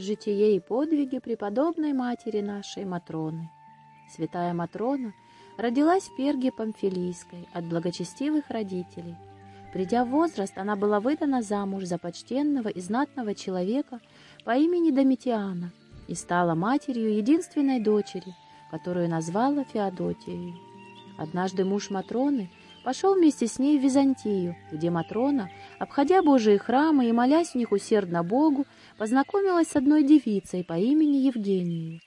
Житие и подвиги преподобной матери нашей Матроны. Святая Матрона родилась в Перге Памфилийской от благочестивых родителей. Придя в возраст, она была выдана замуж за почтенного и знатного человека по имени Домитиана и стала матерью единственной дочери, которую назвала Феодотией. Однажды муж Матроны пошел вместе с ней в Византию, где Матрона, обходя Божии храмы и молясь в них усердно Богу, познакомилась с одной девицей по имени Евгенией,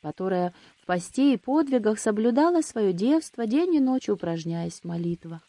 которая в посте и подвигах соблюдала свое девство, день и ночь упражняясь в молитвах.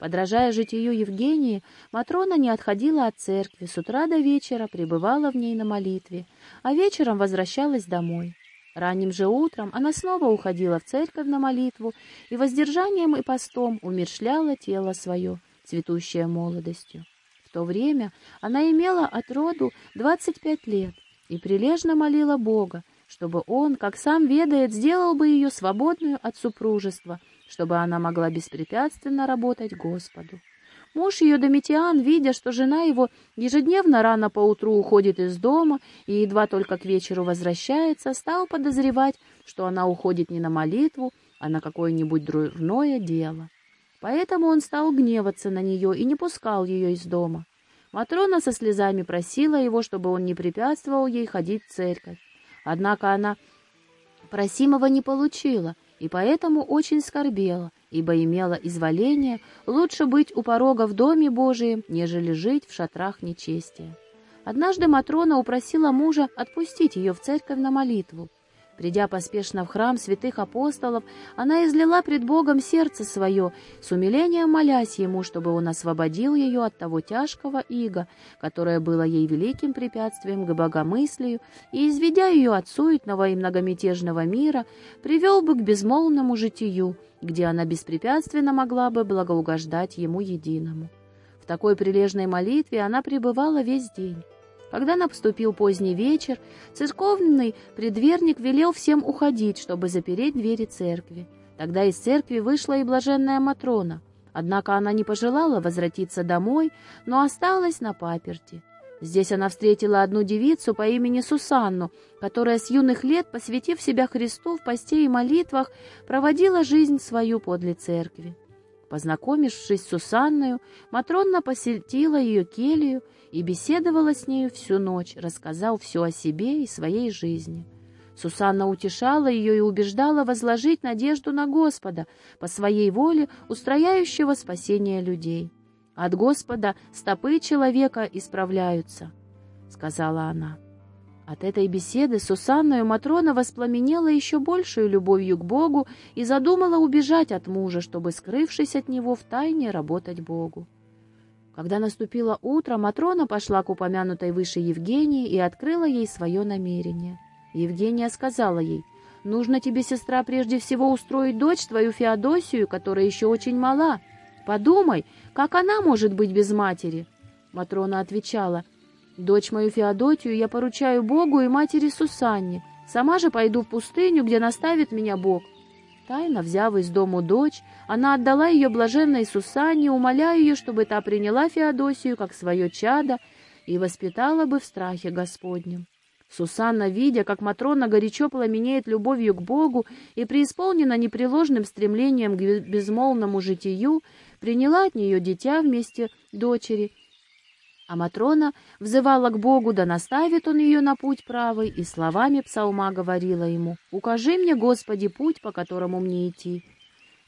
Подражая житию Евгении, Матрона не отходила от церкви, с утра до вечера пребывала в ней на молитве, а вечером возвращалась домой. Ранним же утром она снова уходила в церковь на молитву и воздержанием и постом умершляла тело свое, цветущее молодостью. В то время она имела от роду 25 лет и прилежно молила Бога, чтобы он, как сам ведает, сделал бы ее свободную от супружества, чтобы она могла беспрепятственно работать Господу. Муж ее Домитиан, видя, что жена его ежедневно рано поутру уходит из дома и едва только к вечеру возвращается, стал подозревать, что она уходит не на молитву, а на какое-нибудь дурное дело. Поэтому он стал гневаться на нее и не пускал ее из дома. Матрона со слезами просила его, чтобы он не препятствовал ей ходить в церковь. Однако она просимого не получила, и поэтому очень скорбела, ибо имела изволение лучше быть у порога в доме Божием, нежели жить в шатрах нечестия. Однажды Матрона упросила мужа отпустить ее в церковь на молитву. Придя поспешно в храм святых апостолов, она излила пред Богом сердце свое, с умилением молясь Ему, чтобы Он освободил ее от того тяжкого ига, которое было ей великим препятствием к богомыслию, и, изведя ее от суетного и многомятежного мира, привел бы к безмолвному житию, где она беспрепятственно могла бы благоугождать Ему единому. В такой прилежной молитве она пребывала весь день. Когда наступил поздний вечер, церковный предверник велел всем уходить, чтобы запереть двери церкви. Тогда из церкви вышла и блаженная Матрона. Однако она не пожелала возвратиться домой, но осталась на паперти. Здесь она встретила одну девицу по имени Сусанну, которая с юных лет, посвятив себя Христу в посте и молитвах, проводила жизнь свою подле церкви. Познакомившись с Сусанною, Матрона посетила ее келью и беседовала с нею всю ночь, рассказав все о себе и своей жизни. Сусанна утешала ее и убеждала возложить надежду на Господа, по своей воле устрояющего спасение людей. «От Господа стопы человека исправляются», — сказала она. От этой беседы Сусанна и Матрона воспламенела еще большую любовью к Богу и задумала убежать от мужа, чтобы, скрывшись от него, втайне работать Богу. Когда наступило утро, Матрона пошла к упомянутой выше Евгении и открыла ей свое намерение. Евгения сказала ей, «Нужно тебе, сестра, прежде всего устроить дочь твою Феодосию, которая еще очень мала. Подумай, как она может быть без матери?» Матрона отвечала, «Дочь мою Феодотию я поручаю Богу и матери Сусанне. Сама же пойду в пустыню, где наставит меня Бог. Тайно взяв из дому дочь, она отдала ее блаженной Сусанне, умоляя ее, чтобы та приняла Феодосию как свое чадо и воспитала бы в страхе Господнем. Сусанна, видя, как Матрона горячо пламенеет любовью к Богу и преисполнена непреложным стремлением к безмолвному житию, приняла от нее дитя вместе дочери а Матрона взывала к Богу, да наставит он ее на путь правый, и словами псалма говорила ему, «Укажи мне, Господи, путь, по которому мне идти».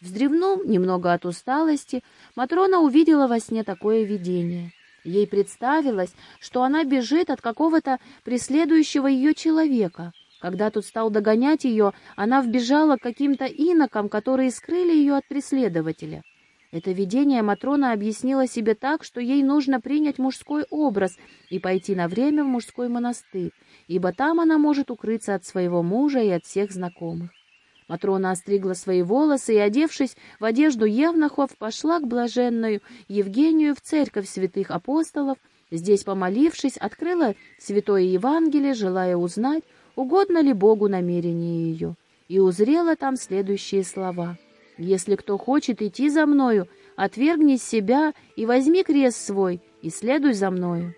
Вздревнув немного от усталости, Матрона увидела во сне такое видение. Ей представилось, что она бежит от какого-то преследующего ее человека. Когда тот стал догонять ее, она вбежала к каким-то инокам, которые скрыли ее от преследователя. Это видение Матрона объяснила себе так, что ей нужно принять мужской образ и пойти на время в мужской монастырь, ибо там она может укрыться от своего мужа и от всех знакомых. Матрона остригла свои волосы и, одевшись в одежду евнухов, пошла к блаженную Евгению в церковь святых апостолов, здесь, помолившись, открыла святое Евангелие, желая узнать, угодно ли Богу намерение ее, и узрела там следующие слова — если кто хочет идти за мною, отвергни себя и возьми крест свой, и следуй за мною.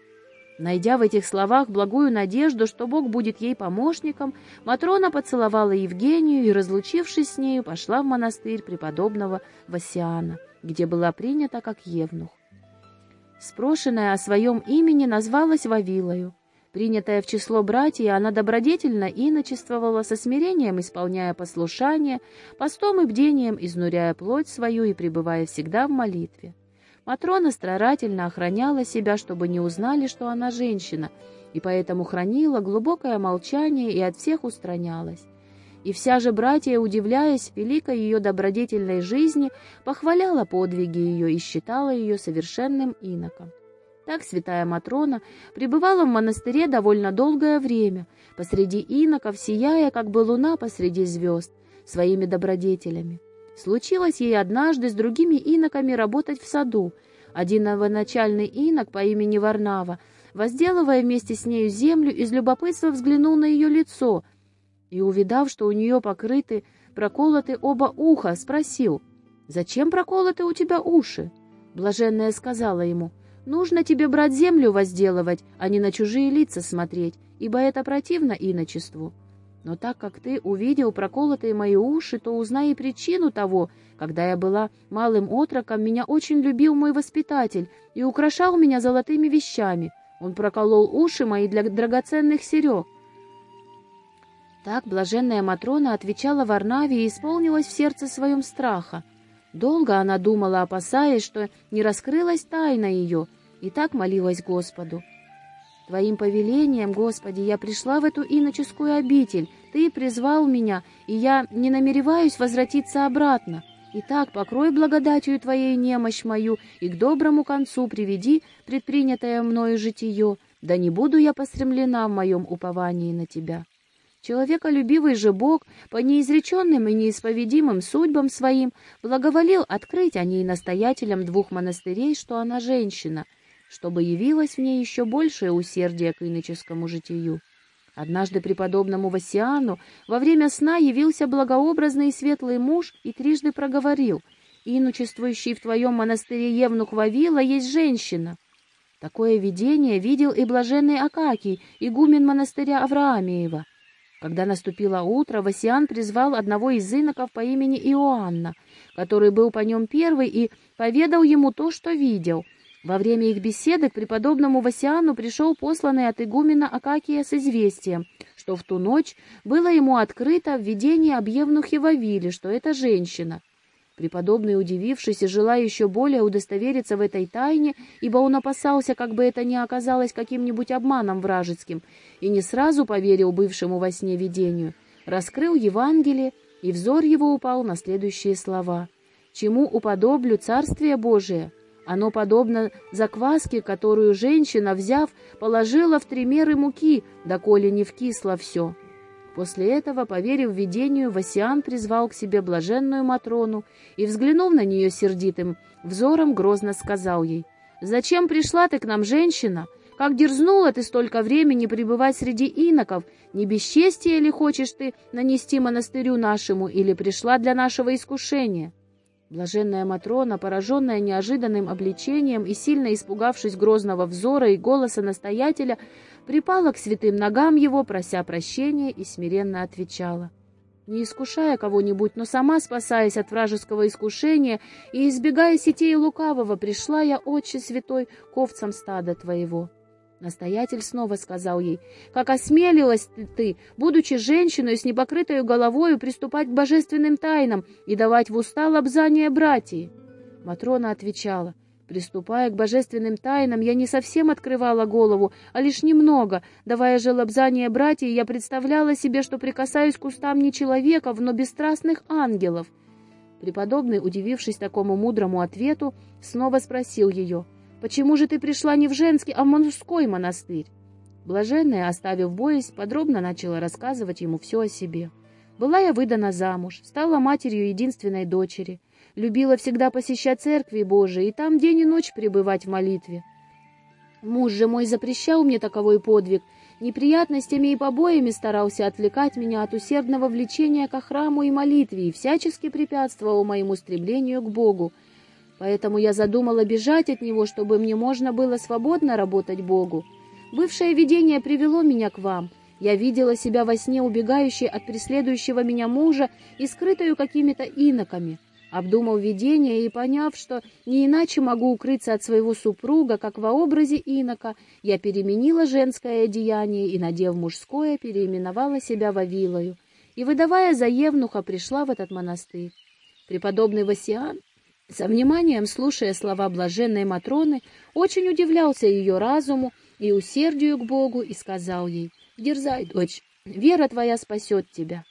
Найдя в этих словах благую надежду, что Бог будет ей помощником, Матрона поцеловала Евгению и, разлучившись с нею, пошла в монастырь преподобного Васиана, где была принята как евнух. Спрошенная о своем имени назвалась Вавилою. Принятая в число братьев, она добродетельно иночествовала, со смирением исполняя послушание, постом и бдением изнуряя плоть свою и пребывая всегда в молитве. Матрона старательно охраняла себя, чтобы не узнали, что она женщина, и поэтому хранила глубокое молчание и от всех устранялась. И вся же братья, удивляясь великой ее добродетельной жизни, похваляла подвиги ее и считала ее совершенным иноком. Так святая Матрона пребывала в монастыре довольно долгое время, посреди иноков, сияя, как бы луна посреди звезд, своими добродетелями. Случилось ей однажды с другими иноками работать в саду. Один новоначальный инок по имени Варнава, возделывая вместе с нею землю, из любопытства взглянул на ее лицо и, увидав, что у нее покрыты, проколоты оба уха, спросил, «Зачем проколоты у тебя уши?» Блаженная сказала ему, «Нужно тебе брать землю возделывать, а не на чужие лица смотреть, ибо это противно иночеству». Но так как ты увидел проколотые мои уши, то узнай и причину того. Когда я была малым отроком, меня очень любил мой воспитатель и украшал меня золотыми вещами. Он проколол уши мои для драгоценных серег. Так блаженная Матрона отвечала Варнаве и исполнилась в сердце своем страха. Долго она думала, опасаясь, что не раскрылась тайна ее, и так молилась Господу. Твоим повелением, Господи, я пришла в эту иноческую обитель. Ты призвал меня, и я не намереваюсь возвратиться обратно. Итак, покрой благодатью Твоей немощь мою, и к доброму концу приведи предпринятое мною житие, да не буду я постремлена в моем уповании на Тебя. Человеколюбивый же Бог, по неизреченным и неисповедимым судьбам своим, благоволил открыть о ней настоятелям двух монастырей, что она женщина — чтобы явилось в ней еще большее усердие к иноческому житию. Однажды преподобному Васиану во время сна явился благообразный и светлый муж и трижды проговорил, «Инучествующий в твоем монастыре Евнух Вавила есть женщина». Такое видение видел и блаженный Акакий, игумен монастыря Авраамиева. Когда наступило утро, Васиан призвал одного из иноков по имени Иоанна, который был по нем первый, и поведал ему то, что видел — во время их беседы к преподобному Васиану пришел посланный от игумена Акакия с известием, что в ту ночь было ему открыто в видении об что это женщина. Преподобный, удивившись и желая еще более удостовериться в этой тайне, ибо он опасался, как бы это ни оказалось каким-нибудь обманом вражеским, и не сразу поверил бывшему во сне видению, раскрыл Евангелие, и взор его упал на следующие слова. «Чему уподоблю Царствие Божие?» Оно подобно закваске, которую женщина, взяв, положила в три меры муки, доколе не вкисло все. После этого, поверив видению, Васиан призвал к себе блаженную Матрону и, взглянув на нее сердитым взором, грозно сказал ей, «Зачем пришла ты к нам, женщина? Как дерзнула ты столько времени пребывать среди иноков? Не бесчестие ли хочешь ты нанести монастырю нашему или пришла для нашего искушения?» Блаженная Матрона, пораженная неожиданным обличением и сильно испугавшись грозного взора и голоса настоятеля, припала к святым ногам его, прося прощения, и смиренно отвечала. Не искушая кого-нибудь, но сама спасаясь от вражеского искушения и избегая сетей лукавого, пришла я, Отче Святой, к овцам стада Твоего. Настоятель снова сказал ей, «Как осмелилась ты, будучи женщиной с непокрытой головою, приступать к божественным тайнам и давать в уста лобзание братьев?» Матрона отвечала, «Приступая к божественным тайнам, я не совсем открывала голову, а лишь немного. Давая же лобзание братьев, я представляла себе, что прикасаюсь к устам не человеков, но бесстрастных ангелов». Преподобный, удивившись такому мудрому ответу, снова спросил ее, — Почему же ты пришла не в женский, а в мужской монастырь?» Блаженная, оставив боязнь, подробно начала рассказывать ему все о себе. «Была я выдана замуж, стала матерью единственной дочери, любила всегда посещать церкви Божии и там день и ночь пребывать в молитве. Муж же мой запрещал мне таковой подвиг, неприятностями и побоями старался отвлекать меня от усердного влечения ко храму и молитве и всячески препятствовал моему стремлению к Богу, Поэтому я задумала бежать от него, чтобы мне можно было свободно работать Богу. Бывшее видение привело меня к вам. Я видела себя во сне убегающей от преследующего меня мужа и скрытую какими-то иноками. Обдумав видение и поняв, что не иначе могу укрыться от своего супруга, как во образе инока, я переменила женское одеяние и, надев мужское, переименовала себя Вавилою, и, выдавая за евнуха, пришла в этот монастырь. Преподобный Васиан, со вниманием слушая слова блаженной Матроны, очень удивлялся ее разуму и усердию к Богу и сказал ей, «Дерзай, дочь, вера твоя спасет тебя».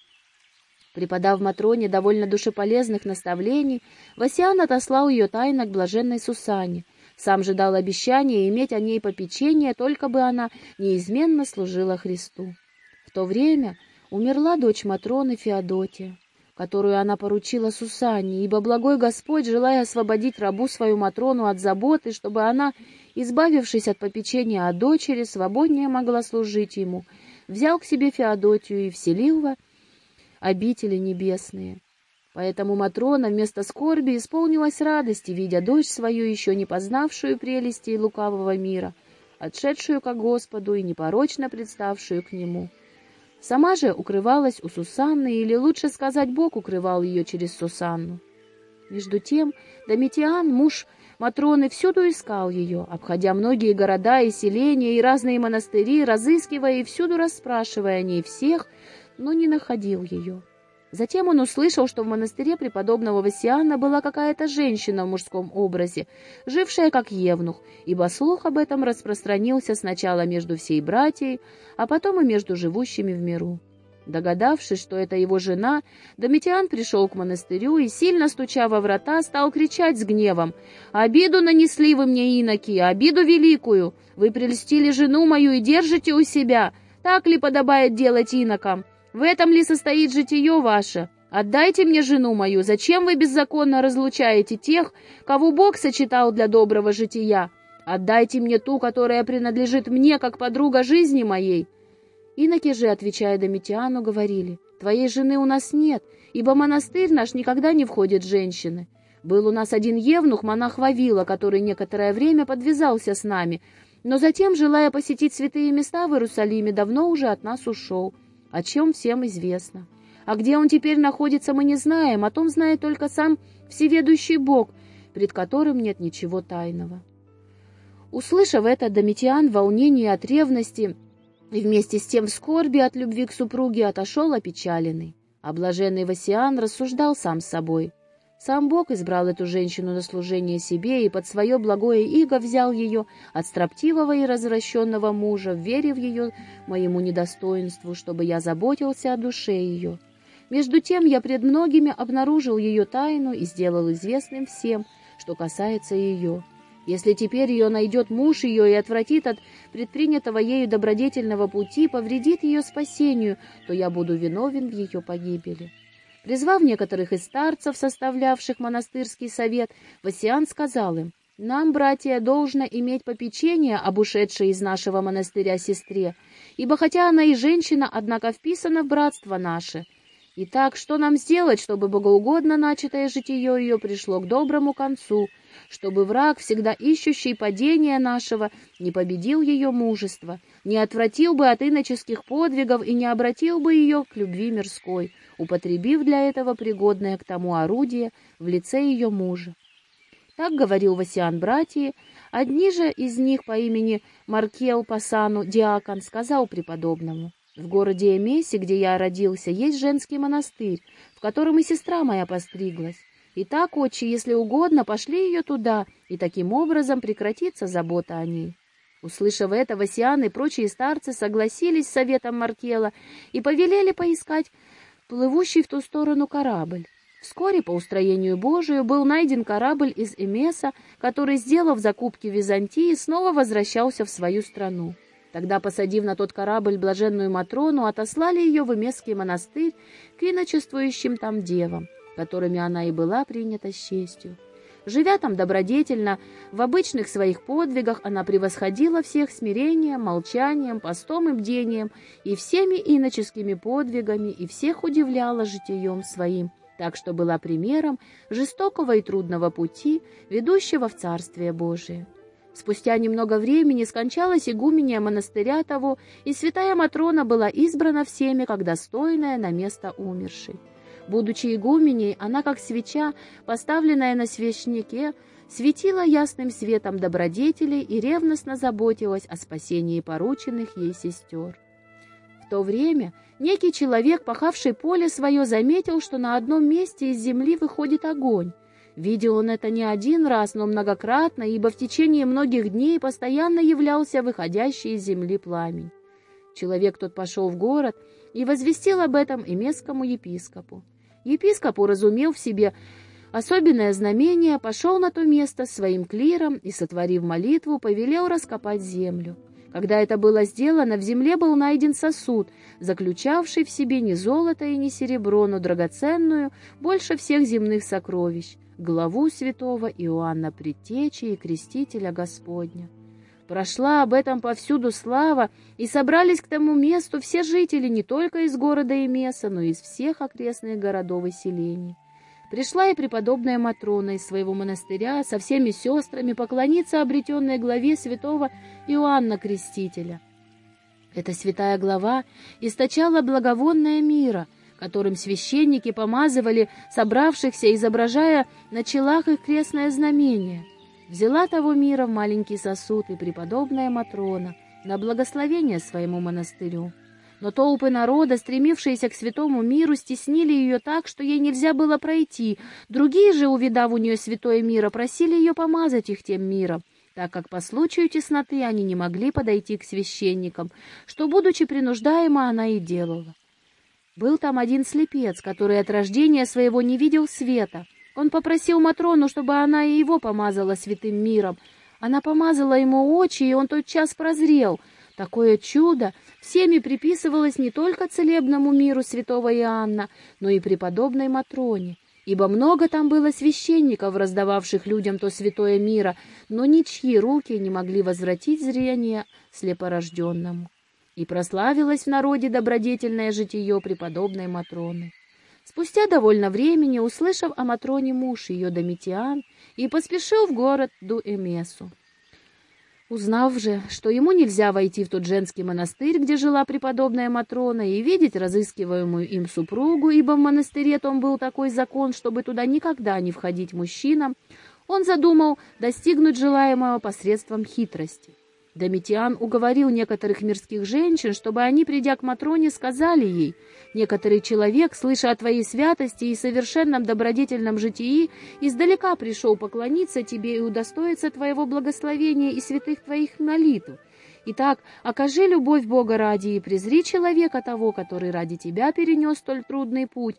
Преподав Матроне довольно душеполезных наставлений, Васиан отослал ее тайно к блаженной Сусане. Сам же дал обещание иметь о ней попечение, только бы она неизменно служила Христу. В то время умерла дочь Матроны Феодотия, которую она поручила Сусанне, ибо благой Господь, желая освободить рабу свою Матрону от заботы, чтобы она, избавившись от попечения о дочери, свободнее могла служить ему, взял к себе Феодотию и вселил во обители небесные. Поэтому Матрона вместо скорби исполнилась радости, видя дочь свою, еще не познавшую прелести лукавого мира, отшедшую ко Господу и непорочно представшую к Нему. Сама же укрывалась у Сусанны, или лучше сказать, Бог укрывал ее через Сусанну. Между тем Домитиан, муж Матроны, всюду искал ее, обходя многие города и селения и разные монастыри, разыскивая и всюду расспрашивая о ней всех, но не находил ее. Затем он услышал, что в монастыре преподобного Васиана была какая-то женщина в мужском образе, жившая как евнух, ибо слух об этом распространился сначала между всей братьей, а потом и между живущими в миру. Догадавшись, что это его жена, Домитиан пришел к монастырю и, сильно стуча во врата, стал кричать с гневом. «Обиду нанесли вы мне, иноки, обиду великую! Вы прельстили жену мою и держите у себя! Так ли подобает делать инокам? В этом ли состоит житие ваше? Отдайте мне жену мою, зачем вы беззаконно разлучаете тех, кого Бог сочетал для доброго жития? Отдайте мне ту, которая принадлежит мне, как подруга жизни моей». Иноки же, отвечая Домитиану, говорили, «Твоей жены у нас нет, ибо монастырь наш никогда не входит женщины. Был у нас один евнух, монах Вавила, который некоторое время подвязался с нами, но затем, желая посетить святые места в Иерусалиме, давно уже от нас ушел, о чем всем известно. А где он теперь находится, мы не знаем, о том знает только сам всеведущий Бог, пред которым нет ничего тайного». Услышав это, Домитиан в волнении от ревности и вместе с тем в скорби от любви к супруге отошел опечаленный. А блаженный Васиан рассуждал сам с собой. Сам Бог избрал эту женщину на служение себе и под свое благое иго взял ее от строптивого и развращенного мужа, верив ее моему недостоинству, чтобы я заботился о душе ее. Между тем я пред многими обнаружил ее тайну и сделал известным всем, что касается ее. Если теперь ее найдет муж ее и отвратит от предпринятого ею добродетельного пути, повредит ее спасению, то я буду виновен в ее погибели». Призвав некоторых из старцев, составлявших монастырский совет, Васиан сказал им, «Нам, братья, должно иметь попечение об ушедшей из нашего монастыря сестре, ибо хотя она и женщина, однако вписана в братство наше. Итак, что нам сделать, чтобы богоугодно начатое житие ее пришло к доброму концу, чтобы враг, всегда ищущий падения нашего, не победил ее мужество, не отвратил бы от иноческих подвигов и не обратил бы ее к любви мирской, употребив для этого пригодное к тому орудие в лице ее мужа. Так говорил Васиан братья, одни же из них по имени Маркел Пасану, диакон, сказал преподобному, «В городе Эмесе, где я родился, есть женский монастырь, в котором и сестра моя постриглась. Итак, отче, если угодно, пошли ее туда, и таким образом прекратится забота о ней. Услышав это, Васиан и прочие старцы согласились с советом Маркела и повелели поискать плывущий в ту сторону корабль. Вскоре по устроению Божию был найден корабль из Эмеса, который, сделав закупки в Византии, снова возвращался в свою страну. Тогда, посадив на тот корабль блаженную Матрону, отослали ее в Эмесский монастырь к иночествующим там девам которыми она и была принята с честью. Живя там добродетельно, в обычных своих подвигах она превосходила всех смирением, молчанием, постом и бдением, и всеми иноческими подвигами, и всех удивляла житием своим, так что была примером жестокого и трудного пути, ведущего в Царствие Божие. Спустя немного времени скончалась игуменья монастыря того, и святая Матрона была избрана всеми как достойная на место умершей. Будучи игуменей, она, как свеча, поставленная на свечнике, светила ясным светом добродетелей и ревностно заботилась о спасении порученных ей сестер. В то время некий человек, пахавший поле свое, заметил, что на одном месте из земли выходит огонь, Видел он это не один раз, но многократно, ибо в течение многих дней постоянно являлся выходящий из земли пламень. Человек тот пошел в город и возвестил об этом и местскому епископу. Епископ, уразумел в себе особенное знамение, пошел на то место своим клиром и, сотворив молитву, повелел раскопать землю. Когда это было сделано, в земле был найден сосуд, заключавший в себе не золото и не серебро, но драгоценную, больше всех земных сокровищ — главу святого Иоанна Предтечи и Крестителя Господня. Прошла об этом повсюду слава, и собрались к тому месту все жители не только из города Эмеса, но и из всех окрестных городов и селений. Пришла и преподобная Матрона из своего монастыря со всеми сестрами поклониться обретенной главе святого Иоанна Крестителя. Эта святая глава источала благовонное мира — которым священники помазывали собравшихся, изображая на челах их крестное знамение. Взяла того мира в маленький сосуд и преподобная Матрона на благословение своему монастырю. Но толпы народа, стремившиеся к святому миру, стеснили ее так, что ей нельзя было пройти. Другие же, увидав у нее святое мира, просили ее помазать их тем миром, так как по случаю тесноты они не могли подойти к священникам, что, будучи принуждаема, она и делала. Был там один слепец, который от рождения своего не видел света. Он попросил Матрону, чтобы она и его помазала святым миром. Она помазала ему очи, и он тотчас прозрел. Такое чудо всеми приписывалось не только целебному миру святого Иоанна, но и преподобной Матроне, ибо много там было священников, раздававших людям то святое мира, но ничьи руки не могли возвратить зрение слепорожденному и прославилось в народе добродетельное житие преподобной Матроны. Спустя довольно времени, услышав о Матроне муж ее Домитиан, и поспешил в город Дуэмесу. Узнав же, что ему нельзя войти в тот женский монастырь, где жила преподобная Матрона, и видеть разыскиваемую им супругу, ибо в монастыре том был такой закон, чтобы туда никогда не входить мужчинам, он задумал достигнуть желаемого посредством хитрости. Домитиан уговорил некоторых мирских женщин, чтобы они, придя к Матроне, сказали ей, «Некоторый человек, слыша о твоей святости и совершенном добродетельном житии, издалека пришел поклониться тебе и удостоиться твоего благословения и святых твоих молитв. Итак, окажи любовь Бога ради и презри человека того, который ради тебя перенес столь трудный путь,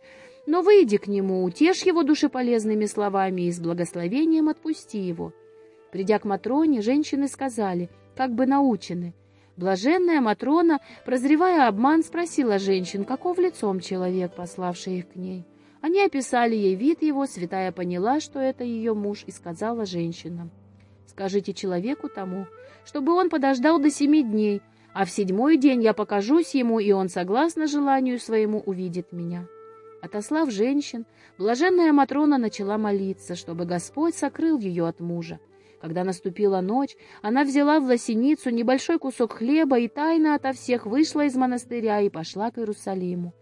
но выйди к нему, утешь его душеполезными словами и с благословением отпусти его». Придя к Матроне, женщины сказали — как бы научены. Блаженная Матрона, прозревая обман, спросила женщин, каков лицом человек, пославший их к ней. Они описали ей вид его, святая поняла, что это ее муж, и сказала женщинам, «Скажите человеку тому, чтобы он подождал до семи дней, а в седьмой день я покажусь ему, и он, согласно желанию своему, увидит меня». Отослав женщин, блаженная Матрона начала молиться, чтобы Господь сокрыл ее от мужа. Когда наступила ночь, она взяла в лосиницу небольшой кусок хлеба и тайно ото всех вышла из монастыря и пошла к Иерусалиму.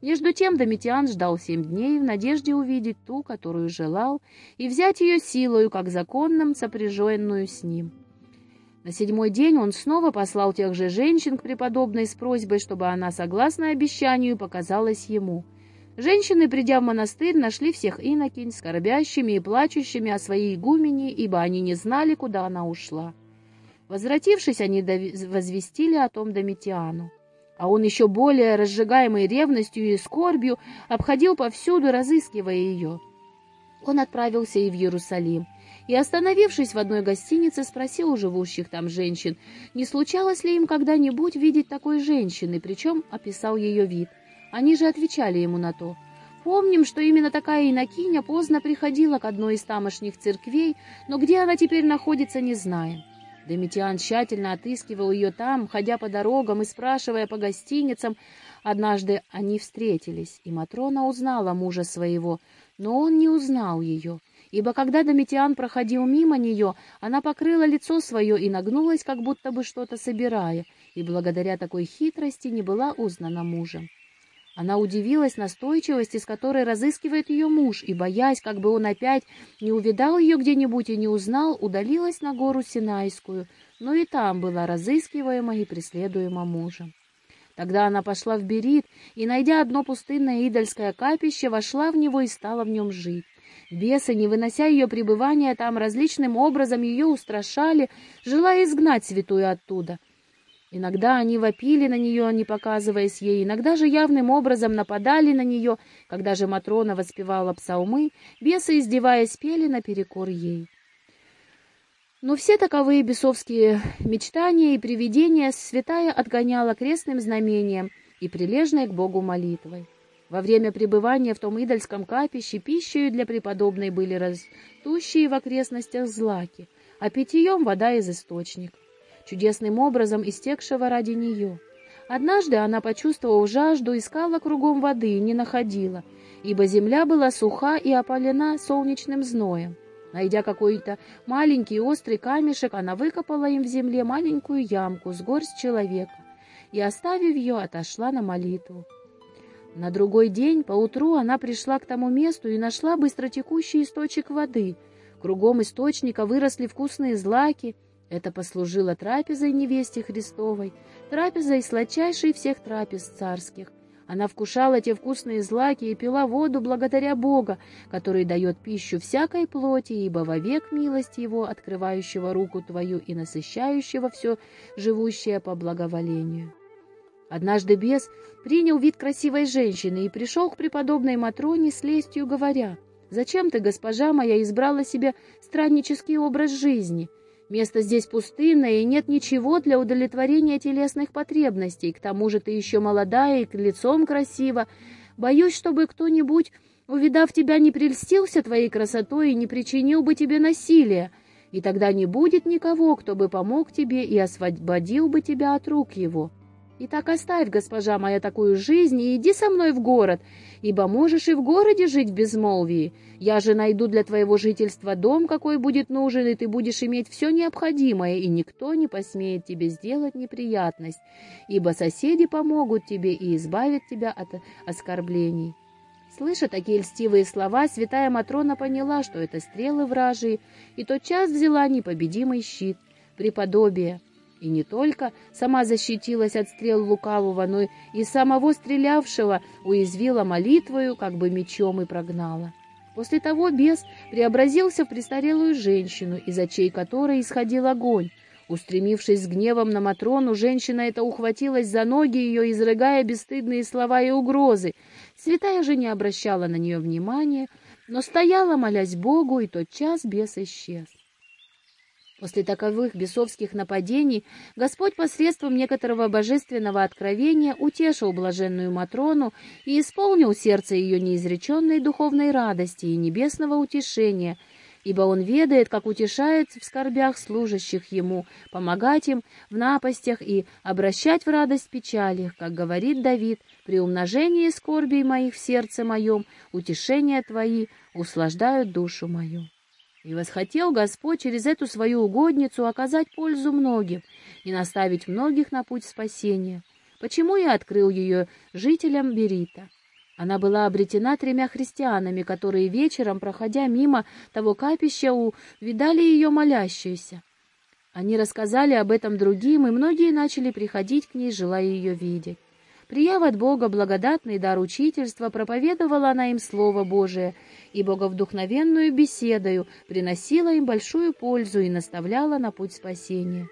Между тем Домитиан ждал семь дней в надежде увидеть ту, которую желал, и взять ее силою, как законным, сопряженную с ним. На седьмой день он снова послал тех же женщин к преподобной с просьбой, чтобы она, согласно обещанию, показалась ему — Женщины, придя в монастырь, нашли всех инокинь, скорбящими и плачущими о своей игумене, ибо они не знали, куда она ушла. Возвратившись, они возвестили о том Домитиану. А он еще более разжигаемый ревностью и скорбью обходил повсюду, разыскивая ее. Он отправился и в Иерусалим, и, остановившись в одной гостинице, спросил у живущих там женщин, не случалось ли им когда-нибудь видеть такой женщины, причем описал ее вид. Они же отвечали ему на то. Помним, что именно такая инокиня поздно приходила к одной из тамошних церквей, но где она теперь находится, не знаем. Домитиан тщательно отыскивал ее там, ходя по дорогам и спрашивая по гостиницам. Однажды они встретились, и Матрона узнала мужа своего, но он не узнал ее, ибо когда Домитиан проходил мимо нее, она покрыла лицо свое и нагнулась, как будто бы что-то собирая, и благодаря такой хитрости не была узнана мужем. Она удивилась настойчивости, с которой разыскивает ее муж, и, боясь, как бы он опять не увидал ее где-нибудь и не узнал, удалилась на гору Синайскую, но и там была разыскиваема и преследуема мужем. Тогда она пошла в Берит и, найдя одно пустынное идольское капище, вошла в него и стала в нем жить. Бесы, не вынося ее пребывания там, различным образом ее устрашали, желая изгнать святую оттуда — Иногда они вопили на нее, не показываясь ей, иногда же явным образом нападали на нее, когда же Матрона воспевала псалмы, бесы, издеваясь, пели наперекор ей. Но все таковые бесовские мечтания и привидения святая отгоняла крестным знамением и прилежной к Богу молитвой. Во время пребывания в том идольском капище пищей для преподобной были растущие в окрестностях злаки, а питьем вода из источника чудесным образом истекшего ради нее. Однажды она, почувствовав жажду, искала кругом воды и не находила, ибо земля была суха и опалена солнечным зноем. Найдя какой-то маленький острый камешек, она выкопала им в земле маленькую ямку с горсть человека и, оставив ее, отошла на молитву. На другой день, поутру, она пришла к тому месту и нашла быстротекущий источник воды. Кругом источника выросли вкусные злаки — это послужило трапезой невесте Христовой, трапезой сладчайшей всех трапез царских. Она вкушала те вкусные злаки и пила воду благодаря Бога, который дает пищу всякой плоти, ибо вовек милость Его, открывающего руку Твою и насыщающего все живущее по благоволению. Однажды бес принял вид красивой женщины и пришел к преподобной Матроне с лестью, говоря, «Зачем ты, госпожа моя, избрала себе страннический образ жизни?» Место здесь пустынное, и нет ничего для удовлетворения телесных потребностей. К тому же ты еще молодая и лицом красива. Боюсь, чтобы кто-нибудь, увидав тебя, не прельстился твоей красотой и не причинил бы тебе насилия. И тогда не будет никого, кто бы помог тебе и освободил бы тебя от рук его. И так оставь, госпожа моя, такую жизнь и иди со мной в город, ибо можешь и в городе жить в безмолвии. Я же найду для твоего жительства дом, какой будет нужен, и ты будешь иметь все необходимое, и никто не посмеет тебе сделать неприятность, ибо соседи помогут тебе и избавят тебя от оскорблений». Слыша такие льстивые слова, святая Матрона поняла, что это стрелы вражии, и тотчас взяла непобедимый щит, преподобие, и не только сама защитилась от стрел лукавого, но и самого стрелявшего уязвила молитвою, как бы мечом и прогнала. После того бес преобразился в престарелую женщину, из очей которой исходил огонь. Устремившись с гневом на Матрону, женщина эта ухватилась за ноги ее, изрыгая бесстыдные слова и угрозы. Святая же не обращала на нее внимания, но стояла, молясь Богу, и тот час бес исчез. После таковых бесовских нападений Господь посредством некоторого божественного откровения утешил блаженную Матрону и исполнил сердце ее неизреченной духовной радости и небесного утешения, ибо Он ведает, как утешает в скорбях служащих Ему, помогать им в напастях и обращать в радость печалях, как говорит Давид, при умножении скорбей моих в сердце моем, утешения Твои услаждают душу мою. И восхотел Господь через эту свою угодницу оказать пользу многим и наставить многих на путь спасения, почему и открыл ее жителям Берита. Она была обретена тремя христианами, которые вечером, проходя мимо того капища, увидали ее молящуюся. Они рассказали об этом другим, и многие начали приходить к ней, желая ее видеть. Прияв от Бога благодатный дар учительства, проповедовала она им Слово Божие и боговдухновенную беседою приносила им большую пользу и наставляла на путь спасения.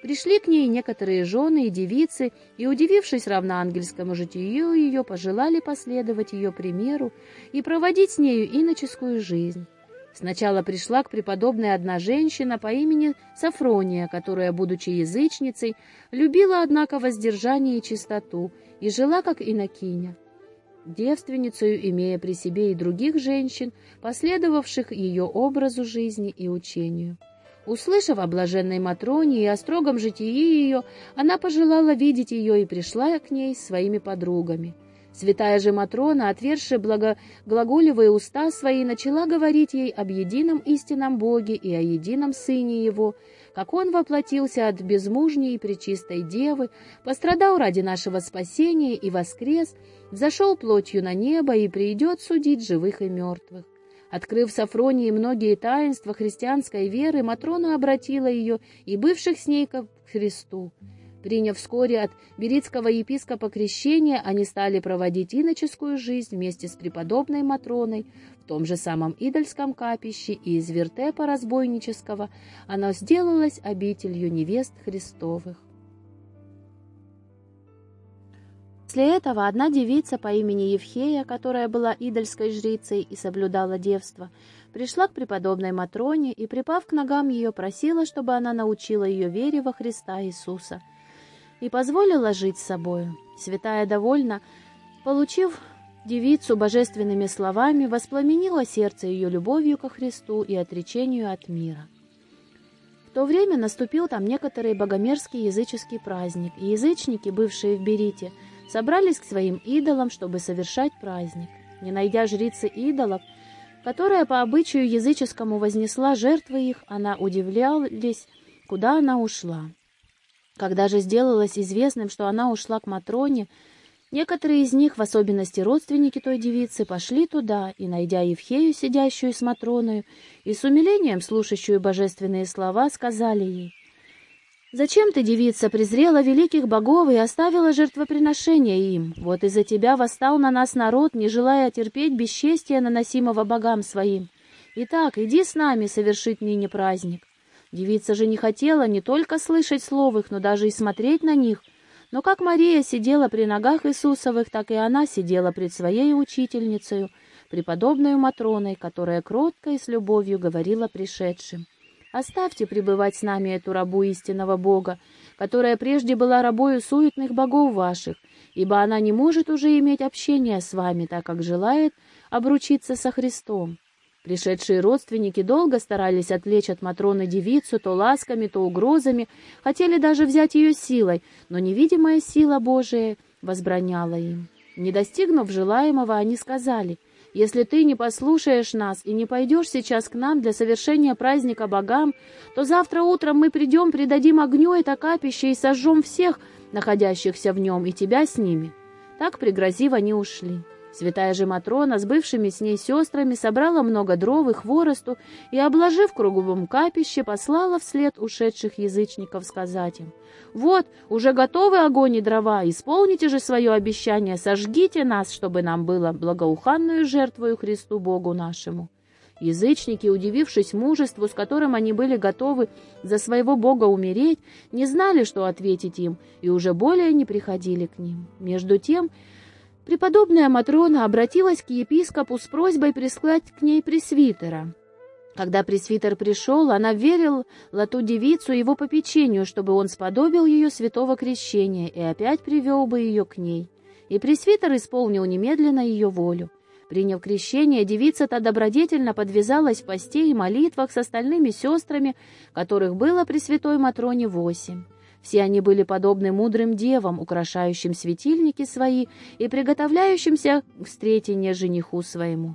Пришли к ней некоторые жены и девицы, и, удивившись равноангельскому житию ее, пожелали последовать ее примеру и проводить с нею иноческую жизнь. Сначала пришла к преподобной одна женщина по имени Сафрония, которая, будучи язычницей, любила, однако, воздержание и чистоту, и жила как инокиня. Девственницею, имея при себе и других женщин, последовавших ее образу жизни и учению. Услышав о блаженной Матроне и о строгом житии ее, она пожелала видеть ее и пришла к ней своими подругами. Святая же Матрона, отверши благоглаголевые уста свои, начала говорить ей об едином истинном Боге и о едином Сыне Его, как Он воплотился от безмужней и пречистой Девы, пострадал ради нашего спасения и воскрес, зашел плотью на небо и придет судить живых и мертвых. Открыв Сафронии многие таинства христианской веры, Матрона обратила ее и бывших с ней к Христу. Приняв вскоре от берицкого епископа крещение, они стали проводить иноческую жизнь вместе с преподобной Матроной в том же самом идольском капище, и из вертепа разбойнического оно сделалось обителью невест Христовых. После этого одна девица по имени Евхея, которая была идольской жрицей и соблюдала девство, пришла к преподобной Матроне и, припав к ногам ее, просила, чтобы она научила ее вере во Христа Иисуса и позволила жить с собою. Святая довольна, получив девицу божественными словами, воспламенила сердце ее любовью ко Христу и отречению от мира. В то время наступил там некоторый богомерзкий языческий праздник, и язычники, бывшие в Берите, собрались к своим идолам, чтобы совершать праздник. Не найдя жрицы идолов, которая по обычаю языческому вознесла жертвы их, она удивлялась, куда она ушла. Когда же сделалось известным, что она ушла к Матроне, некоторые из них, в особенности родственники той девицы, пошли туда и, найдя Евхею, сидящую с Матроною, и с умилением слушающую божественные слова, сказали ей, Зачем ты, девица, презрела великих богов и оставила жертвоприношение им? Вот из-за тебя восстал на нас народ, не желая терпеть бесчестия, наносимого богам своим. Итак, иди с нами совершить ныне праздник. Девица же не хотела не только слышать слов их, но даже и смотреть на них. Но как Мария сидела при ногах Иисусовых, так и она сидела пред своей учительницей, преподобной Матроной, которая кротко и с любовью говорила пришедшим. Оставьте пребывать с нами эту рабу истинного Бога, которая прежде была рабою суетных богов ваших, ибо она не может уже иметь общения с вами, так как желает обручиться со Христом. Пришедшие родственники долго старались отвлечь от Матроны девицу то ласками, то угрозами, хотели даже взять ее силой, но невидимая сила Божия возбраняла им. Не достигнув желаемого, они сказали — если ты не послушаешь нас и не пойдешь сейчас к нам для совершения праздника богам, то завтра утром мы придем, придадим огню это капище и сожжем всех, находящихся в нем, и тебя с ними». Так, пригрозив, они ушли. Святая же Матрона с бывшими с ней сестрами собрала много дров и хворосту и, обложив круговом капище, послала вслед ушедших язычников сказать им, «Вот, уже готовы огонь и дрова, исполните же свое обещание, сожгите нас, чтобы нам было благоуханную жертвою Христу Богу нашему». Язычники, удивившись мужеству, с которым они были готовы за своего Бога умереть, не знали, что ответить им, и уже более не приходили к ним. Между тем, Преподобная Матрона обратилась к епископу с просьбой прислать к ней пресвитера. Когда пресвитер пришел, она верила ту девицу его попечению, чтобы он сподобил ее святого крещения и опять привел бы ее к ней. И пресвитер исполнил немедленно ее волю. Приняв крещение, девица-то добродетельно подвязалась в посте и молитвах с остальными сестрами, которых было при святой Матроне восемь. Все они были подобны мудрым девам, украшающим светильники свои и приготовляющимся к встретению жениху своему.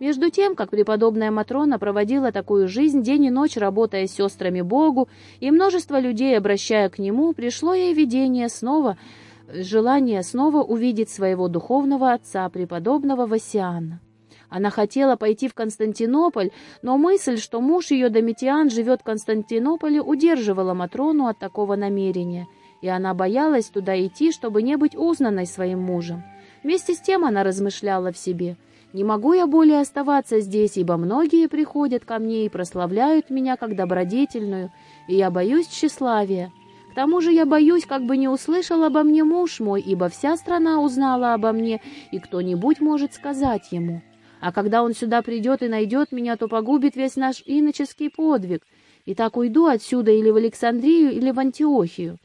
Между тем, как преподобная Матрона проводила такую жизнь день и ночь, работая с сестрами Богу, и множество людей, обращая к Нему, пришло ей видение снова, желание снова увидеть своего духовного отца, преподобного Васиана. Она хотела пойти в Константинополь, но мысль, что муж ее Домитиан живет в Константинополе, удерживала Матрону от такого намерения, и она боялась туда идти, чтобы не быть узнанной своим мужем. Вместе с тем она размышляла в себе. «Не могу я более оставаться здесь, ибо многие приходят ко мне и прославляют меня как добродетельную, и я боюсь тщеславия. К тому же я боюсь, как бы не услышал обо мне муж мой, ибо вся страна узнала обо мне, и кто-нибудь может сказать ему». А когда он сюда придет и найдет меня, то погубит весь наш иноческий подвиг. И так уйду отсюда или в Александрию, или в Антиохию».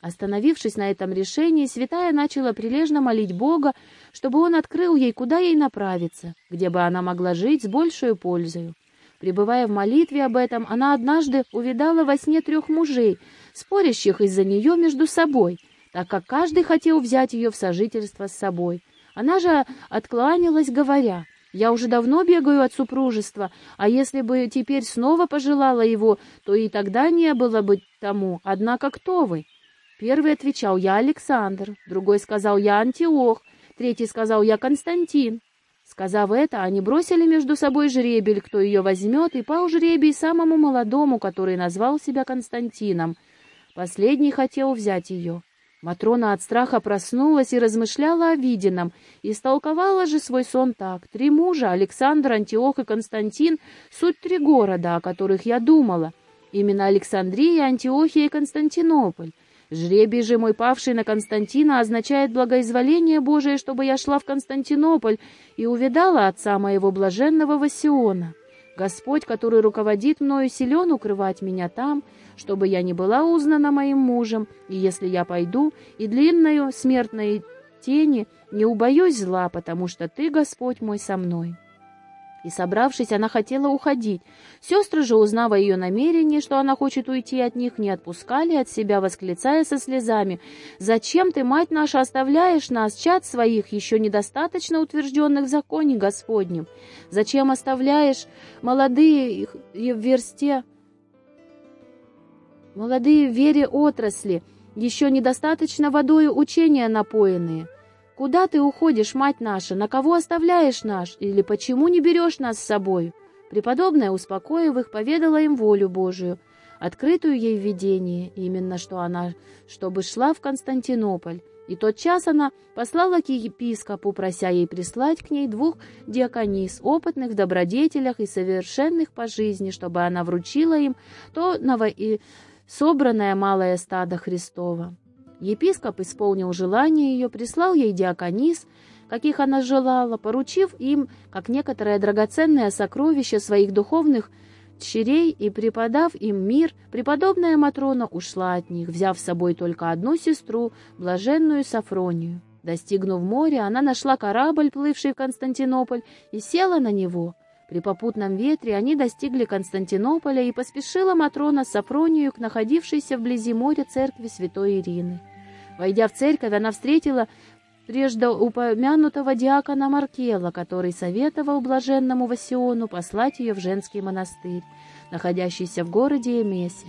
Остановившись на этом решении, святая начала прилежно молить Бога, чтобы он открыл ей, куда ей направиться, где бы она могла жить с большей пользой. Пребывая в молитве об этом, она однажды увидала во сне трех мужей, спорящих из-за нее между собой, так как каждый хотел взять ее в сожительство с собой — Она же откланялась, говоря, «Я уже давно бегаю от супружества, а если бы теперь снова пожелала его, то и тогда не было бы тому. Однако кто вы?» Первый отвечал, «Я Александр», другой сказал, «Я Антиох», третий сказал, «Я Константин». Сказав это, они бросили между собой жребель, кто ее возьмет, и пал жребий самому молодому, который назвал себя Константином. Последний хотел взять ее. Матрона от страха проснулась и размышляла о виденном, и истолковала же свой сон так. Три мужа, Александр, Антиох и Константин, суть три города, о которых я думала. Именно Александрия, Антиохия и Константинополь. Жребий же мой павший на Константина означает благоизволение Божие, чтобы я шла в Константинополь и увидала отца моего блаженного Васиона. Господь, который руководит мною, силен укрывать меня там, чтобы я не была узнана моим мужем, и если я пойду, и длинною смертной тени не убоюсь зла, потому что Ты, Господь мой, со мной». И, собравшись, она хотела уходить. Сестры же, узнав о ее намерении, что она хочет уйти от них, не отпускали от себя, восклицая со слезами, «Зачем ты, мать наша, оставляешь нас, чад своих, еще недостаточно утвержденных в законе Господнем? Зачем оставляешь молодые в версте, молодые в вере отрасли, еще недостаточно водою учения напоенные?» «Куда ты уходишь, мать наша? На кого оставляешь наш? Или почему не берешь нас с собой?» Преподобная, успокоив их, поведала им волю Божию, открытую ей в видении, именно что она, чтобы шла в Константинополь. И тот час она послала к епископу, прося ей прислать к ней двух диаконис, опытных в добродетелях и совершенных по жизни, чтобы она вручила им то ново... и собранное малое стадо Христова. Епископ исполнил желание ее, прислал ей диаконис, каких она желала, поручив им, как некоторое драгоценное сокровище своих духовных дщерей и преподав им мир, преподобная Матрона ушла от них, взяв с собой только одну сестру, блаженную Сафронию. Достигнув моря, она нашла корабль, плывший в Константинополь, и села на него. При попутном ветре они достигли Константинополя, и поспешила Матрона с Сафронию к находившейся вблизи моря церкви святой Ирины. Войдя в церковь, она встретила прежде упомянутого диакона Маркела, который советовал блаженному Васиону послать ее в женский монастырь, находящийся в городе Эмесе.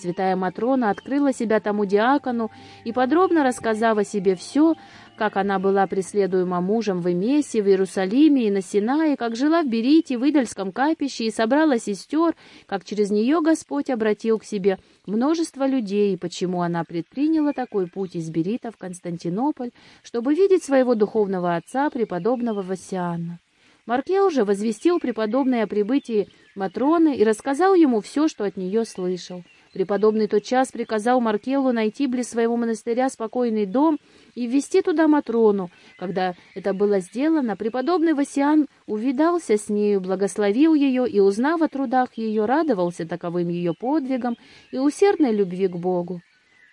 Святая Матрона открыла себя тому диакону и, подробно рассказав о себе все, как она была преследуема мужем в Эмесе, в Иерусалиме и на Синае, как жила в Берите, в Идольском капище и собрала сестер, как через нее Господь обратил к себе множество людей, и почему она предприняла такой путь из Берита в Константинополь, чтобы видеть своего духовного отца, преподобного Васиана. Марке уже возвестил преподобное о прибытии Матроны и рассказал ему все, что от нее слышал. Преподобный тотчас приказал Маркелу найти близ своего монастыря спокойный дом и ввести туда Матрону. Когда это было сделано, преподобный Васиан увидался с нею, благословил ее и, узнав о трудах ее, радовался таковым ее подвигам и усердной любви к Богу.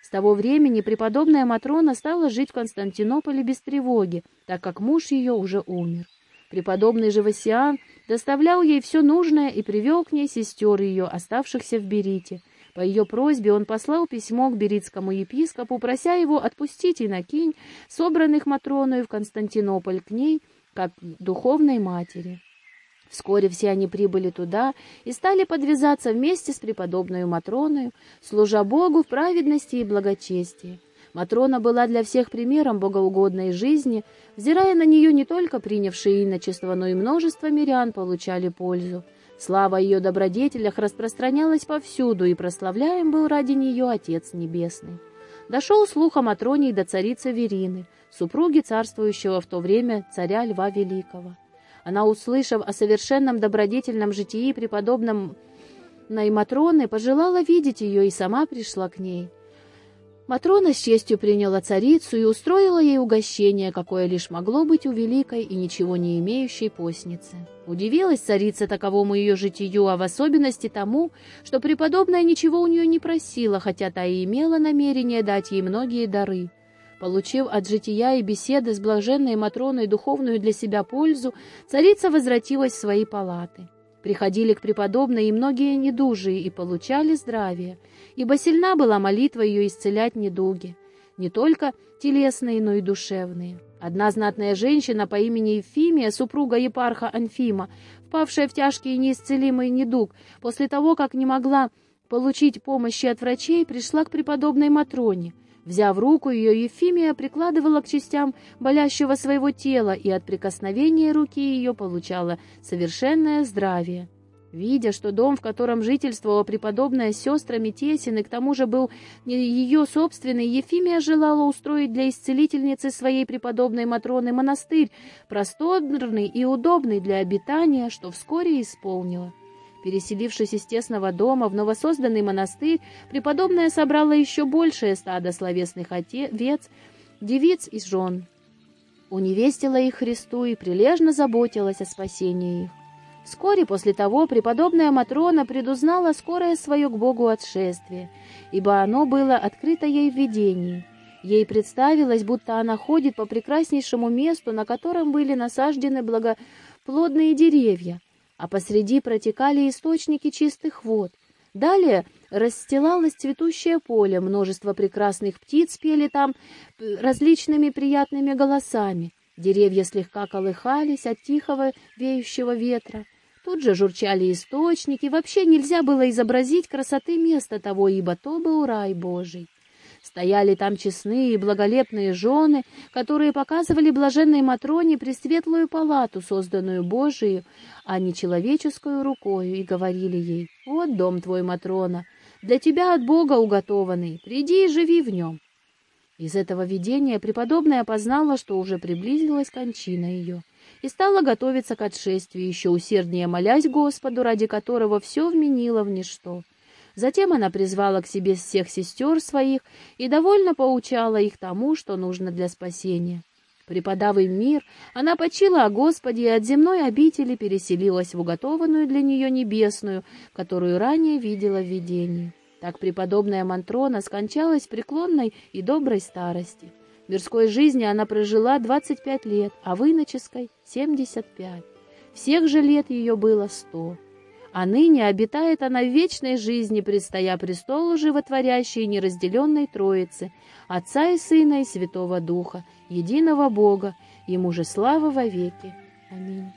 С того времени преподобная Матрона стала жить в Константинополе без тревоги, так как муж ее уже умер. Преподобный же Васиан доставлял ей все нужное и привел к ней сестер ее, оставшихся в Берите. По ее просьбе он послал письмо к беритскому епископу, прося его отпустить инокинь, собранных Матроною в Константинополь к ней, как духовной матери. Вскоре все они прибыли туда и стали подвязаться вместе с преподобной Матроною, служа Богу в праведности и благочестии. Матрона была для всех примером богоугодной жизни, взирая на нее не только принявшие иночество, но и множество мирян получали пользу. Слава ее добродетелях распространялась повсюду, и прославляем был ради нее Отец Небесный. Дошел слух о Матроне и до царицы Верины, супруги царствующего в то время царя Льва Великого. Она, услышав о совершенном добродетельном житии преподобном Матроны, пожелала видеть ее и сама пришла к ней. Матрона с честью приняла царицу и устроила ей угощение, какое лишь могло быть у великой и ничего не имеющей постницы. Удивилась царица таковому ее житию, а в особенности тому, что преподобная ничего у нее не просила, хотя та и имела намерение дать ей многие дары. Получив от жития и беседы с блаженной Матроной духовную для себя пользу, царица возвратилась в свои палаты. Приходили к преподобной и многие недужие и получали здравие, ибо сильна была молитва ее исцелять недуги, не только телесные, но и душевные. Одна знатная женщина по имени Ефимия, супруга епарха Анфима, впавшая в тяжкий и неисцелимый недуг, после того, как не могла получить помощи от врачей, пришла к преподобной Матроне. Взяв руку ее, Ефимия прикладывала к частям болящего своего тела, и от прикосновения руки ее получала совершенное здравие. Видя, что дом, в котором жительствовала преподобная с сестрами тесен, и к тому же был ее собственный, Ефимия желала устроить для исцелительницы своей преподобной Матроны монастырь, просторный и удобный для обитания, что вскоре исполнила. Переселившись из тесного дома в новосозданный монастырь, преподобная собрала еще большее стадо словесных овец, девиц и жен. Уневестила их Христу и прилежно заботилась о спасении их. Вскоре после того преподобная Матрона предузнала скорое свое к Богу отшествие, ибо оно было открыто ей в видении. Ей представилось, будто она ходит по прекраснейшему месту, на котором были насаждены благоплодные деревья, а посреди протекали источники чистых вод. Далее расстилалось цветущее поле, множество прекрасных птиц пели там различными приятными голосами. Деревья слегка колыхались от тихого веющего ветра. Тут же журчали источники, вообще нельзя было изобразить красоты места того, ибо то был рай Божий. Стояли там честные и благолепные жены, которые показывали блаженной Матроне пресветлую палату, созданную Божию, а не человеческую рукою, и говорили ей, «Вот дом твой, Матрона, для тебя от Бога уготованный, приди и живи в нем». Из этого видения преподобная познала, что уже приблизилась кончина ее и стала готовиться к отшествию, еще усерднее молясь Господу, ради которого все вменило в ничто. Затем она призвала к себе всех сестер своих и довольно поучала их тому, что нужно для спасения. Преподав им мир, она почила о Господе и от земной обители переселилась в уготованную для нее небесную, которую ранее видела в видении. Так преподобная Мантрона скончалась в преклонной и доброй старости. Мирской жизни она прожила 25 лет, а в иноческой — 75. Всех же лет ее было 100. А ныне обитает она в вечной жизни, предстоя престолу животворящей неразделенной Троицы, Отца и Сына и Святого Духа, единого Бога, Ему же слава во веки. Аминь.